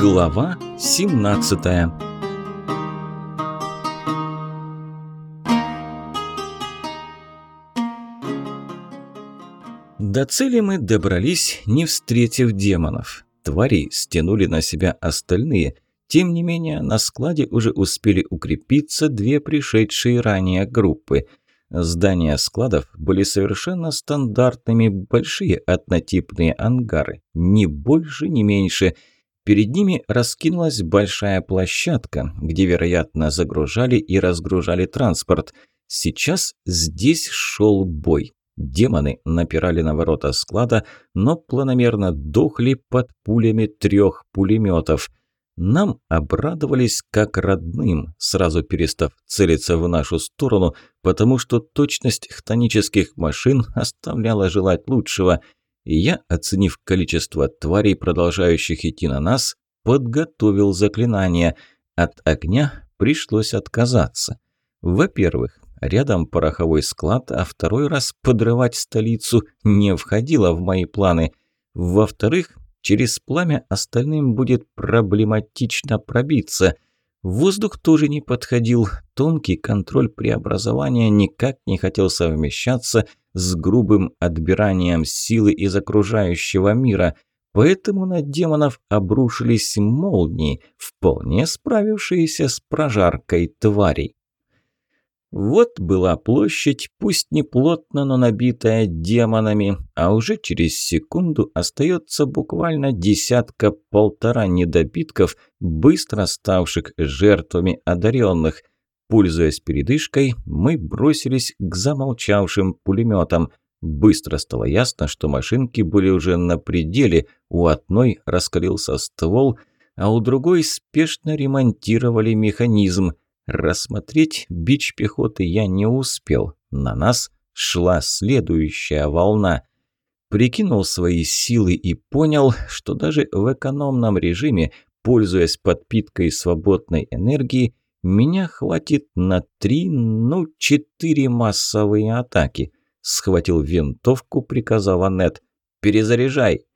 Глава 17 До цели мы добрались, не встретив демонов. Твари стянули на себя остальные. Тем не менее, на складе уже успели укрепиться две пришедшие ранее группы. Здания складов были совершенно стандартными, большие однотипные ангары, ни больше, ни меньше – Перед ними раскинулась большая площадка, где, вероятно, загружали и разгружали транспорт. Сейчас здесь шел бой. Демоны напирали на ворота склада, но планомерно дохли под пулями трех пулеметов. Нам обрадовались как родным, сразу перестав целиться в нашу сторону, потому что точность хтонических машин оставляла желать лучшего – и я, оценив количество тварей, продолжающих идти на нас, подготовил заклинание. От огня пришлось отказаться. Во-первых, рядом пороховой склад, а второй раз подрывать столицу не входило в мои планы. Во-вторых, через пламя остальным будет проблематично пробиться – Воздух тоже не подходил, тонкий контроль преобразования никак не хотел совмещаться с грубым отбиранием силы из окружающего мира, поэтому на демонов обрушились молнии, вполне справившиеся с прожаркой тварей. Вот была площадь, пусть не плотно, но набитая демонами, а уже через секунду остается буквально десятка-полтора недобитков, быстро ставших жертвами одаренных. Пользуясь передышкой, мы бросились к замолчавшим пулеметам. Быстро стало ясно, что машинки были уже на пределе, у одной раскалился ствол, а у другой спешно ремонтировали механизм – Рассмотреть бич пехоты я не успел. На нас шла следующая волна. Прикинул свои силы и понял, что даже в экономном режиме, пользуясь подпиткой свободной энергии, меня хватит на три, ну, четыре массовые атаки. Схватил винтовку, приказал Аннет «Перезаряжай!»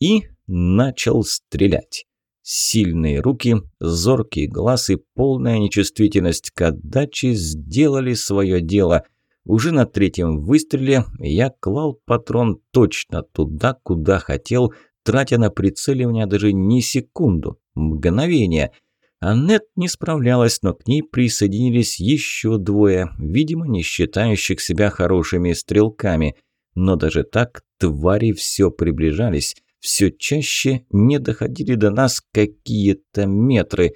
и начал стрелять. Сильные руки, зоркий глаз и полная нечувствительность к отдаче сделали свое дело. Уже на третьем выстреле я клал патрон точно туда, куда хотел, тратя на прицеливание даже не секунду, мгновение. Аннет не справлялась, но к ней присоединились еще двое, видимо, не считающих себя хорошими стрелками. Но даже так твари все приближались все чаще не доходили до нас какие-то метры.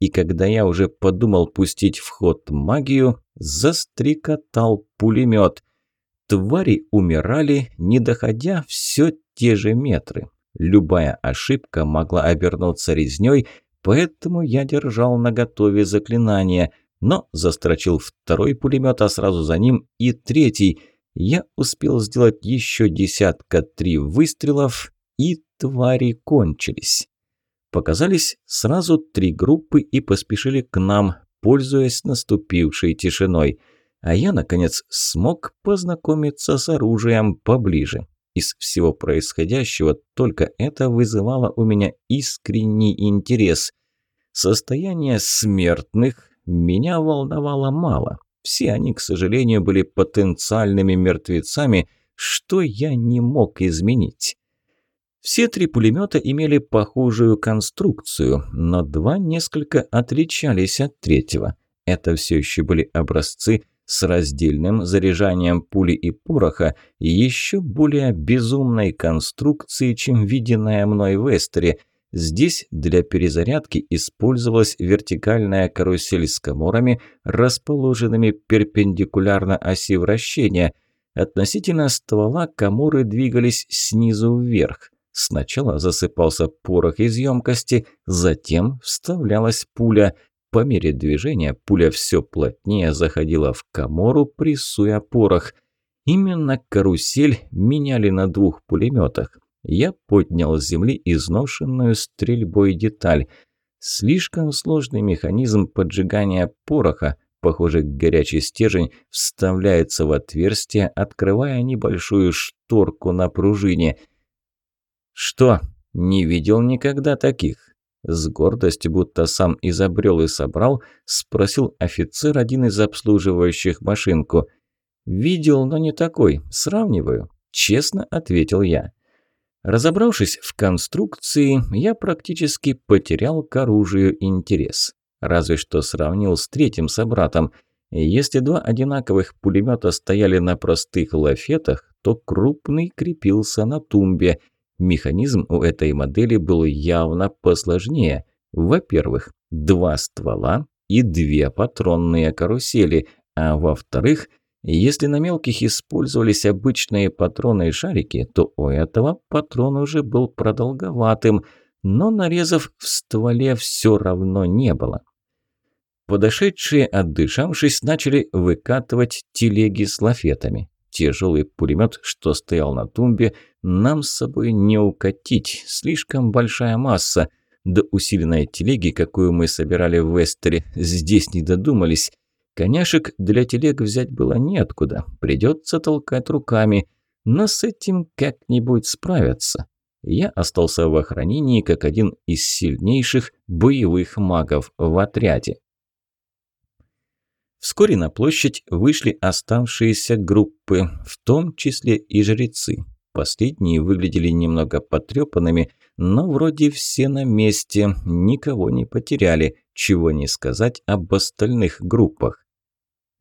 И когда я уже подумал пустить в ход магию, застрекотал пулемет. Твари умирали, не доходя все те же метры. Любая ошибка могла обернуться резней, поэтому я держал наготове заклинание, но застрочил второй пулемет, а сразу за ним и третий. Я успел сделать еще десятка три выстрелов и твари кончились. Показались сразу три группы и поспешили к нам, пользуясь наступившей тишиной. А я, наконец, смог познакомиться с оружием поближе. Из всего происходящего только это вызывало у меня искренний интерес. Состояние смертных меня волновало мало. Все они, к сожалению, были потенциальными мертвецами, что я не мог изменить. Все три пулемета имели похожую конструкцию, но два несколько отличались от третьего. Это все еще были образцы с раздельным заряжанием пули и пороха и еще более безумной конструкции, чем виденная мной в Эстере. Здесь для перезарядки использовалась вертикальная карусель с коморами, расположенными перпендикулярно оси вращения. Относительно ствола коморы двигались снизу вверх. Сначала засыпался порох из емкости, затем вставлялась пуля. По мере движения пуля все плотнее заходила в комору, прессуя порох. Именно карусель меняли на двух пулеметах. Я поднял с земли изношенную стрельбой деталь. Слишком сложный механизм поджигания пороха, похоже, горячий стержень вставляется в отверстие, открывая небольшую шторку на пружине – «Что, не видел никогда таких?» С гордостью, будто сам изобрел и собрал, спросил офицер, один из обслуживающих машинку. «Видел, но не такой. Сравниваю», – честно ответил я. Разобравшись в конструкции, я практически потерял к оружию интерес. Разве что сравнил с третьим собратом. Если два одинаковых пулемета стояли на простых лафетах, то крупный крепился на тумбе. Механизм у этой модели был явно посложнее. Во-первых, два ствола и две патронные карусели, а во-вторых – если на мелких использовались обычные патроны и шарики, то у этого патрон уже был продолговатым, но нарезов в стволе все равно не было. Подошедшие, отдышавшись, начали выкатывать телеги с лафетами. Тяжелый пулемет, что стоял на тумбе, нам с собой не укатить, слишком большая масса. До усиленной телеги, какую мы собирали в Вестере, здесь не додумались – Коняшек для телег взять было неоткуда, придется толкать руками, но с этим как-нибудь справятся. Я остался в охранении как один из сильнейших боевых магов в отряде. Вскоре на площадь вышли оставшиеся группы, в том числе и жрецы. Последние выглядели немного потрепанными, но вроде все на месте, никого не потеряли, чего не сказать об остальных группах.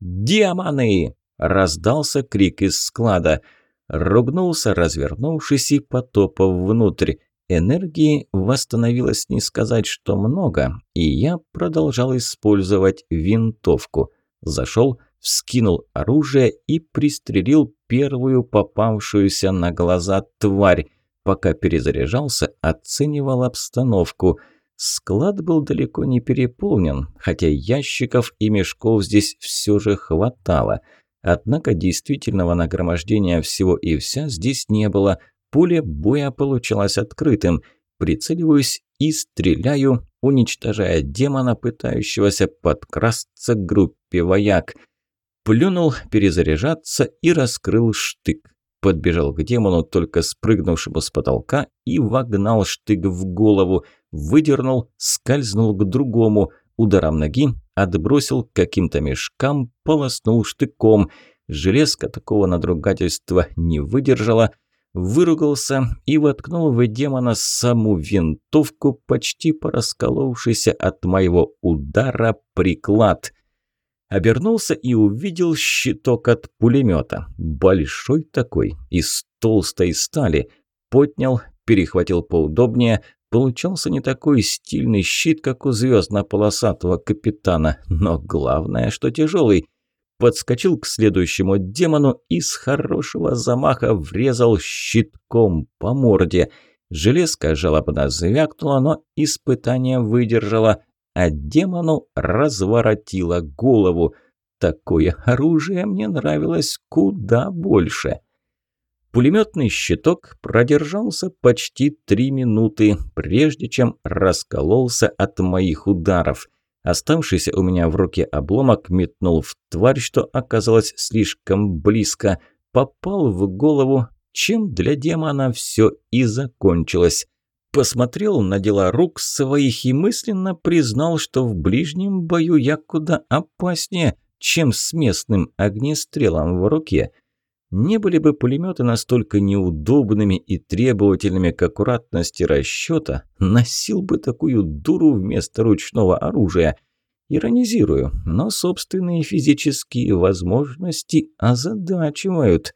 «Демоны!» – раздался крик из склада. Ругнулся, развернувшись и потопав внутрь. Энергии восстановилось не сказать, что много, и я продолжал использовать винтовку. Зашел, вскинул оружие и пристрелил первую попавшуюся на глаза тварь. Пока перезаряжался, оценивал обстановку – Склад был далеко не переполнен, хотя ящиков и мешков здесь все же хватало. Однако действительного нагромождения всего и вся здесь не было. Поле боя получалось открытым. Прицеливаюсь и стреляю, уничтожая демона, пытающегося подкрасться к группе вояк. Плюнул перезаряжаться и раскрыл штык. Подбежал к демону, только спрыгнувшему с потолка, и вогнал штык в голову – выдернул, скользнул к другому, ударом ноги отбросил к каким-то мешкам, полоснул штыком. Железка такого надругательства не выдержала, выругался и воткнул в демона саму винтовку, почти порасколовшийся от моего удара приклад. Обернулся и увидел щиток от пулемета. Большой такой, из толстой стали. Поднял, перехватил поудобнее, Получался не такой стильный щит, как у звездно-полосатого капитана, но главное, что тяжелый. Подскочил к следующему демону и с хорошего замаха врезал щитком по морде. Железка жалобно звякнула, но испытание выдержала, а демону разворотила голову. Такое оружие мне нравилось куда больше. Пулеметный щиток продержался почти три минуты, прежде чем раскололся от моих ударов. Оставшийся у меня в руке обломок метнул в тварь, что оказалось слишком близко, попал в голову, чем для демона все и закончилось. Посмотрел на дела рук своих и мысленно признал, что в ближнем бою я куда опаснее, чем с местным огнестрелом в руке – не были бы пулеметы настолько неудобными и требовательными к аккуратности расчета, носил бы такую дуру вместо ручного оружия. Иронизирую, но собственные физические возможности озадачивают.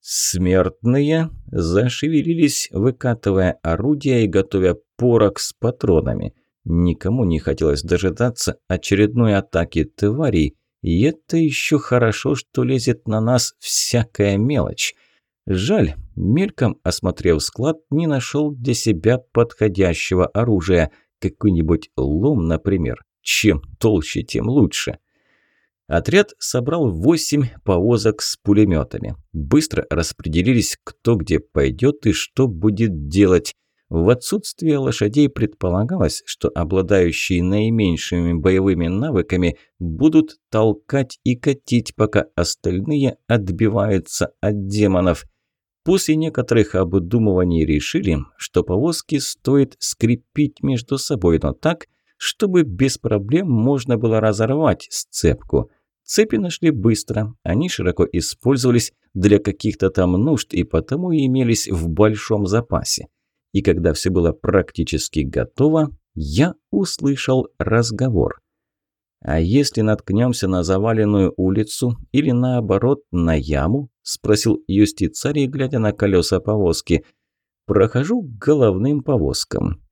Смертные зашевелились, выкатывая орудия и готовя порох с патронами. Никому не хотелось дожидаться очередной атаки тварей – и это еще хорошо, что лезет на нас всякая мелочь. Жаль, мельком осмотрев склад, не нашел для себя подходящего оружия. Какой-нибудь лом, например. Чем толще, тем лучше. Отряд собрал восемь повозок с пулеметами. Быстро распределились, кто где пойдет и что будет делать. В отсутствие лошадей предполагалось, что обладающие наименьшими боевыми навыками будут толкать и катить, пока остальные отбиваются от демонов. После некоторых обдумываний решили, что повозки стоит скрепить между собой, но так, чтобы без проблем можно было разорвать сцепку. Цепи нашли быстро, они широко использовались для каких-то там нужд и потому имелись в большом запасе. И когда все было практически готово, я услышал разговор. «А если наткнемся на заваленную улицу или наоборот на яму?» – спросил юстицарий, глядя на колеса повозки. «Прохожу к головным повозкам.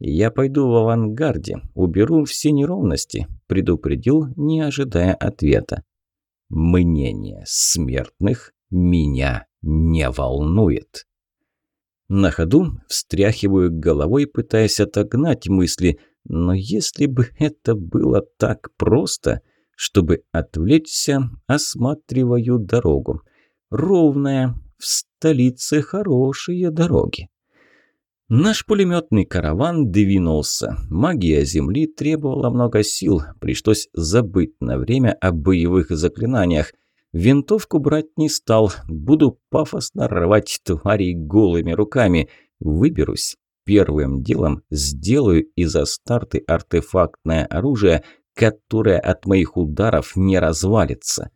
«Я пойду в авангарде, уберу все неровности», – предупредил, не ожидая ответа. «Мнение смертных меня не волнует». На ходу встряхиваю головой, пытаясь отогнать мысли – но если бы это было так просто, чтобы отвлечься, осматриваю дорогу. Ровная, в столице хорошие дороги. Наш пулеметный караван двинулся. Магия Земли требовала много сил. Пришлось забыть на время о боевых заклинаниях. Винтовку брать не стал. Буду пафосно рвать тварей голыми руками. Выберусь первым делом сделаю из Астарты артефактное оружие, которое от моих ударов не развалится.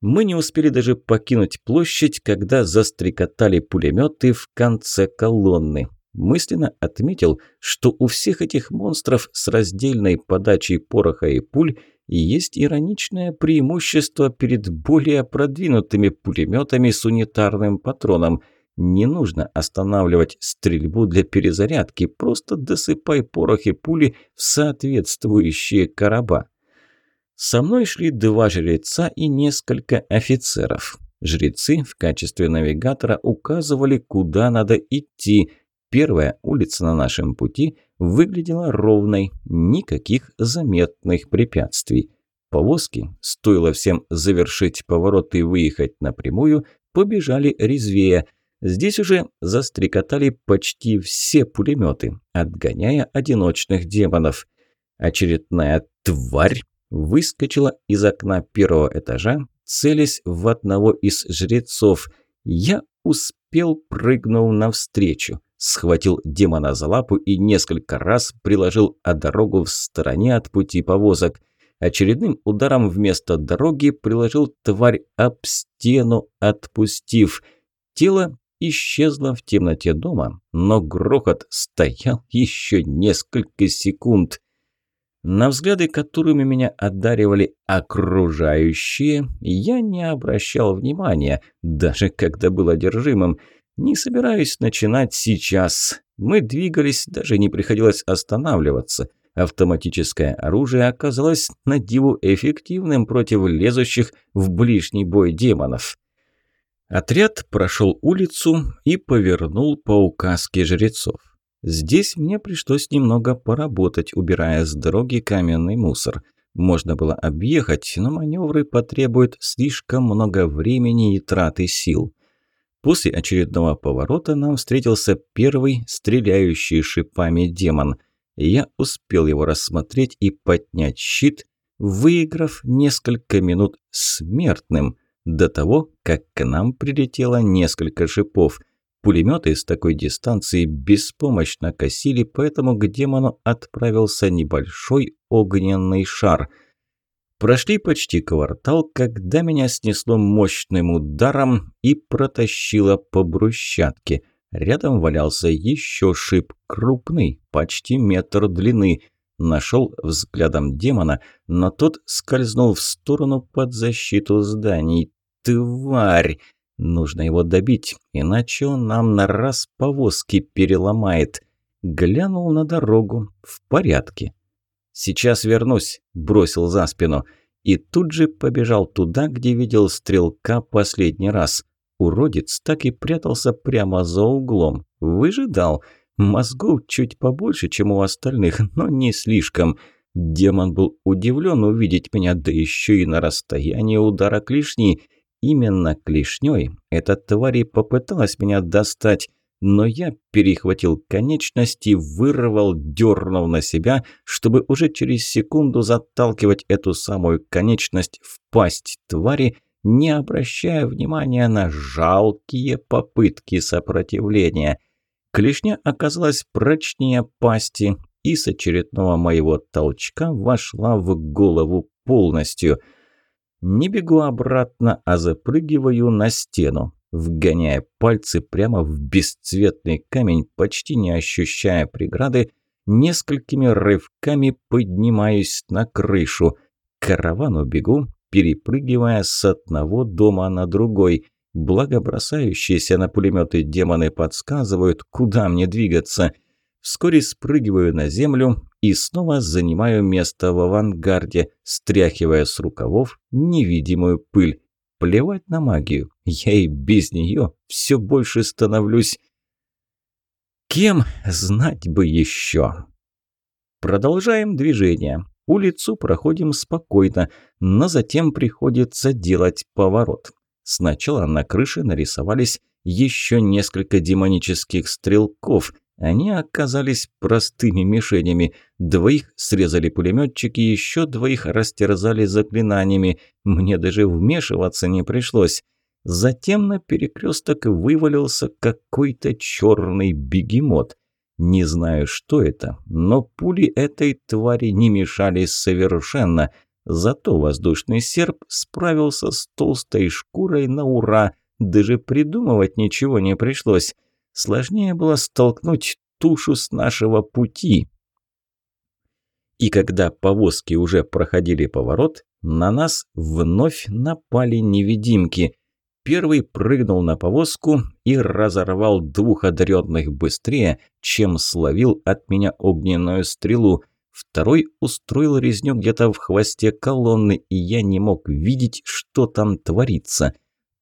Мы не успели даже покинуть площадь, когда застрекотали пулеметы в конце колонны. Мысленно отметил, что у всех этих монстров с раздельной подачей пороха и пуль есть ироничное преимущество перед более продвинутыми пулеметами с унитарным патроном – не нужно останавливать стрельбу для перезарядки, просто досыпай порох и пули в соответствующие короба. Со мной шли два жреца и несколько офицеров. Жрецы в качестве навигатора указывали, куда надо идти. Первая улица на нашем пути выглядела ровной, никаких заметных препятствий. Повозки, стоило всем завершить поворот и выехать напрямую, побежали резвее – Здесь уже застрекотали почти все пулеметы, отгоняя одиночных демонов. Очередная тварь выскочила из окна первого этажа, целясь в одного из жрецов. Я успел, прыгнул навстречу, схватил демона за лапу и несколько раз приложил о дорогу в стороне от пути повозок. Очередным ударом вместо дороги приложил тварь об стену, отпустив. Тело исчезла в темноте дома, но грохот стоял еще несколько секунд. На взгляды, которыми меня одаривали окружающие, я не обращал внимания, даже когда был одержимым. Не собираюсь начинать сейчас. Мы двигались, даже не приходилось останавливаться. Автоматическое оружие оказалось на диву эффективным против лезущих в ближний бой демонов. Отряд прошел улицу и повернул по указке жрецов. Здесь мне пришлось немного поработать, убирая с дороги каменный мусор. Можно было объехать, но маневры потребуют слишком много времени и траты сил. После очередного поворота нам встретился первый стреляющий шипами демон. Я успел его рассмотреть и поднять щит, выиграв несколько минут смертным – до того, как к нам прилетело несколько шипов. Пулеметы с такой дистанции беспомощно косили, поэтому к демону отправился небольшой огненный шар. Прошли почти квартал, когда меня снесло мощным ударом и протащило по брусчатке. Рядом валялся еще шип, крупный, почти метр длины – Нашел взглядом демона, но тот скользнул в сторону под защиту зданий. Тварь! Нужно его добить, иначе он нам на раз повозки переломает. Глянул на дорогу. В порядке. «Сейчас вернусь», – бросил за спину. И тут же побежал туда, где видел стрелка последний раз. Уродец так и прятался прямо за углом. Выжидал. Мозгов чуть побольше, чем у остальных, но не слишком. Демон был удивлен увидеть меня, да еще и на расстоянии удара клешни. Именно клешней эта тварь и попыталась меня достать, но я перехватил конечности, вырвал, дернув на себя, чтобы уже через секунду заталкивать эту самую конечность в пасть твари не обращая внимания на жалкие попытки сопротивления. Клешня оказалась прочнее пасти и с очередного моего толчка вошла в голову полностью. Не бегу обратно, а запрыгиваю на стену, вгоняя пальцы прямо в бесцветный камень, почти не ощущая преграды, несколькими рывками поднимаюсь на крышу. Каравану бегу, перепрыгивая с одного дома на другой. Благо бросающиеся на пулеметы демоны подсказывают, куда мне двигаться. Вскоре спрыгиваю на землю и снова занимаю место в авангарде, стряхивая с рукавов невидимую пыль. Плевать на магию, я и без нее все больше становлюсь... Кем знать бы еще? Продолжаем движение. Улицу проходим спокойно, но затем приходится делать поворот. Сначала на крыше нарисовались еще несколько демонических стрелков. Они оказались простыми мишенями. Двоих срезали пулеметчики, еще двоих растерзали заклинаниями. Мне даже вмешиваться не пришлось. Затем на перекресток вывалился какой-то черный бегемот. Не знаю, что это, но пули этой твари не мешали совершенно. Зато воздушный серп справился с толстой шкурой на ура. Даже придумывать ничего не пришлось. Сложнее было столкнуть тушу с нашего пути. И когда повозки уже проходили поворот, на нас вновь напали невидимки. Первый прыгнул на повозку и разорвал двух одаренных быстрее, чем словил от меня огненную стрелу. Второй устроил резню где-то в хвосте колонны, и я не мог видеть, что там творится.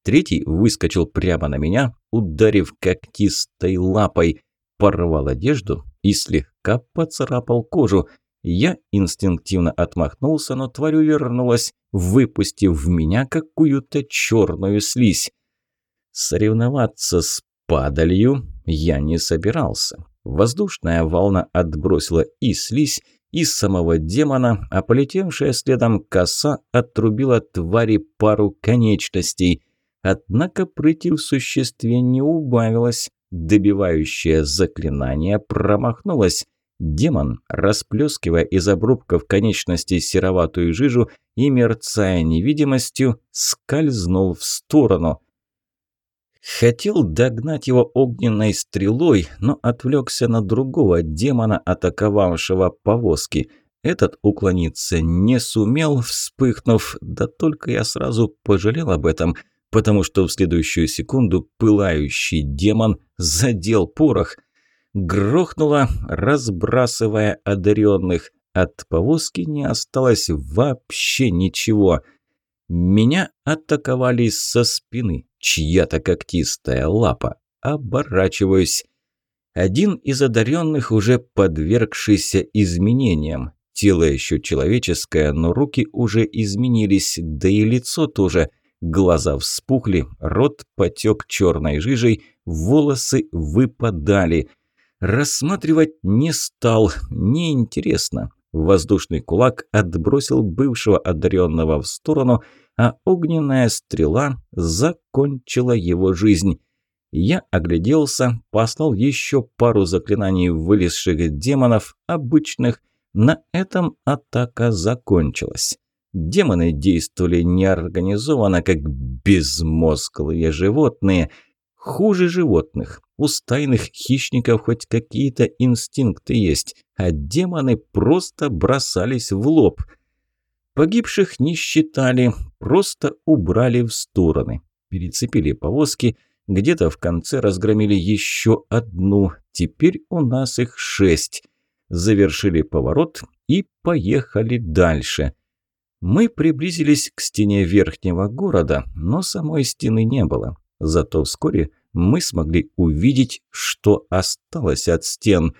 Третий выскочил прямо на меня, ударив когтистой лапой, порвал одежду и слегка поцарапал кожу. Я инстинктивно отмахнулся, но тварь увернулась, выпустив в меня какую-то черную слизь. Соревноваться с падалью я не собирался. Воздушная волна отбросила и слизь, и самого демона, а полетевшая следом коса отрубила твари пару конечностей. Однако прыти в существе не убавилось, добивающее заклинание промахнулось. Демон, расплескивая из обрубков конечностей сероватую жижу и мерцая невидимостью, скользнул в сторону. Хотел догнать его огненной стрелой, но отвлекся на другого демона, атаковавшего повозки. Этот уклониться не сумел, вспыхнув, да только я сразу пожалел об этом, потому что в следующую секунду пылающий демон задел порох – грохнуло, разбрасывая одаренных. От повозки не осталось вообще ничего. Меня атаковали со спины, чья-то когтистая лапа. Оборачиваюсь. Один из одаренных, уже подвергшийся изменениям. Тело еще человеческое, но руки уже изменились, да и лицо тоже. Глаза вспухли, рот потек черной жижей, волосы выпадали. Рассматривать не стал, неинтересно. Воздушный кулак отбросил бывшего одаренного в сторону, а огненная стрела закончила его жизнь. Я огляделся, послал еще пару заклинаний вылезших демонов, обычных. На этом атака закончилась. Демоны действовали неорганизованно, как безмозглые животные – Хуже животных. У стайных хищников хоть какие-то инстинкты есть, а демоны просто бросались в лоб. Погибших не считали, просто убрали в стороны. Перецепили повозки, где-то в конце разгромили еще одну, теперь у нас их шесть. Завершили поворот и поехали дальше. Мы приблизились к стене верхнего города, но самой стены не было. Зато вскоре мы смогли увидеть, что осталось от стен.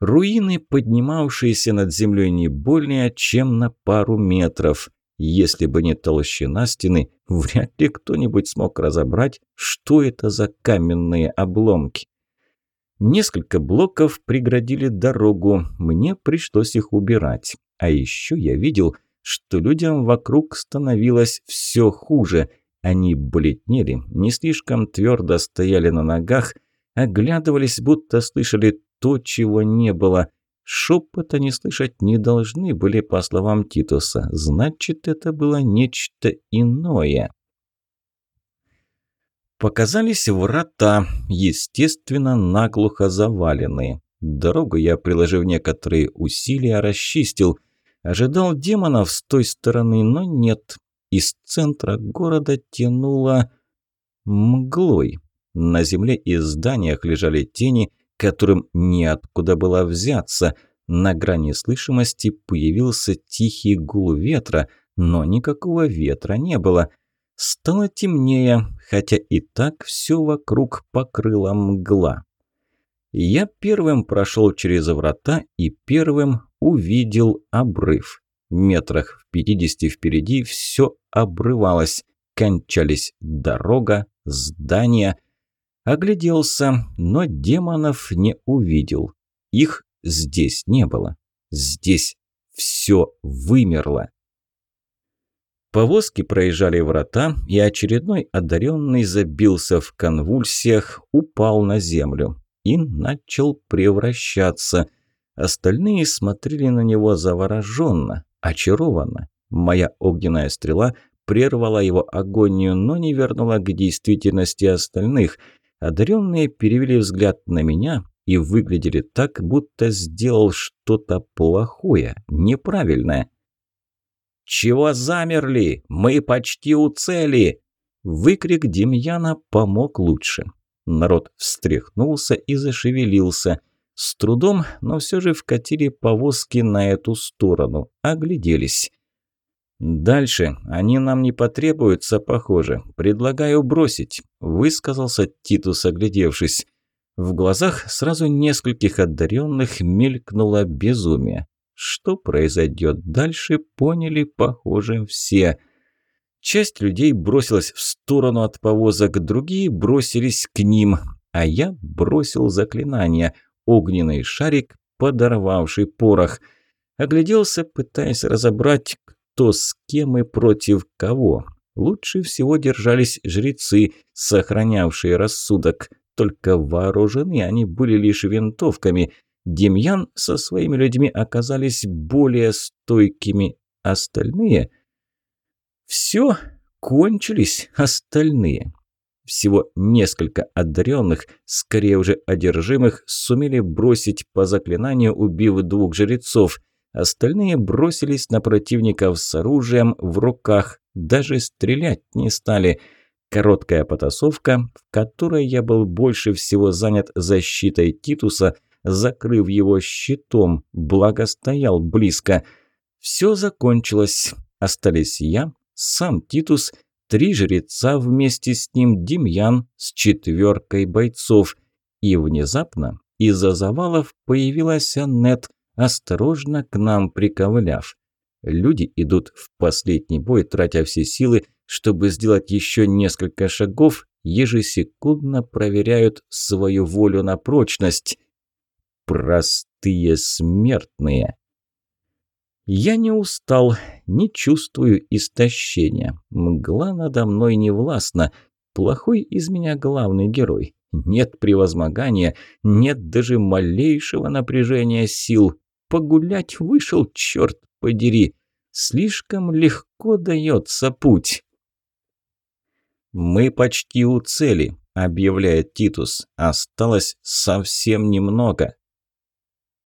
Руины, поднимавшиеся над землей не более чем на пару метров. Если бы не толщина стены, вряд ли кто-нибудь смог разобрать, что это за каменные обломки. Несколько блоков преградили дорогу, мне пришлось их убирать. А еще я видел, что людям вокруг становилось все хуже – Они бледнели, не слишком твердо стояли на ногах, оглядывались, будто слышали то, чего не было. Шепота не слышать не должны были, по словам Титуса. Значит, это было нечто иное. Показались врата, естественно, наглухо заваленные. Дорогу я, приложив некоторые усилия, расчистил. Ожидал демонов с той стороны, но нет. Из центра города тянуло мглой. На земле и зданиях лежали тени, которым неоткуда было взяться. На грани слышимости появился тихий гул ветра, но никакого ветра не было. Стало темнее, хотя и так все вокруг покрыла мгла. Я первым прошел через врата и первым увидел обрыв. Метрах в пятидесяти впереди все обрывалось. Кончались дорога, здания. Огляделся, но демонов не увидел. Их здесь не было. Здесь все вымерло. Повозки проезжали врата, и очередной одаренный забился в конвульсиях, упал на землю и начал превращаться. Остальные смотрели на него завороженно, очарованно. Моя огненная стрела прервала его агонию, но не вернула к действительности остальных. Одаренные перевели взгляд на меня и выглядели так, будто сделал что-то плохое, неправильное. «Чего замерли? Мы почти у цели!» Выкрик Демьяна помог лучше. Народ встряхнулся и зашевелился. С трудом, но все же вкатили повозки на эту сторону. Огляделись. «Дальше. Они нам не потребуются, похоже. Предлагаю бросить», – высказался Титус, оглядевшись. В глазах сразу нескольких одаренных мелькнуло безумие. Что произойдет дальше, поняли, похоже, все – Часть людей бросилась в сторону от повозок, другие бросились к ним, а я бросил заклинание. Огненный шарик, подорвавший порох. Огляделся, пытаясь разобрать, кто с кем и против кого. Лучше всего держались жрецы, сохранявшие рассудок. Только вооружены они были лишь винтовками. Демьян со своими людьми оказались более стойкими. Остальные – все, кончились остальные. Всего несколько одаренных, скорее уже одержимых, сумели бросить по заклинанию, убив двух жрецов. Остальные бросились на противников с оружием в руках, даже стрелять не стали. Короткая потасовка, в которой я был больше всего занят защитой Титуса, закрыв его щитом, благо стоял близко. Все закончилось. Остались я, сам Титус, три жреца вместе с ним, Демьян с четверкой бойцов. И внезапно из-за завалов появилась Аннет, осторожно к нам приковыляв. Люди идут в последний бой, тратя все силы, чтобы сделать еще несколько шагов, ежесекундно проверяют свою волю на прочность. Простые смертные. Я не устал, не чувствую истощения. Мгла надо мной не властна. Плохой из меня главный герой. Нет превозмогания, нет даже малейшего напряжения сил. Погулять вышел, черт подери. Слишком легко дается путь. «Мы почти у цели», – объявляет Титус. «Осталось совсем немного.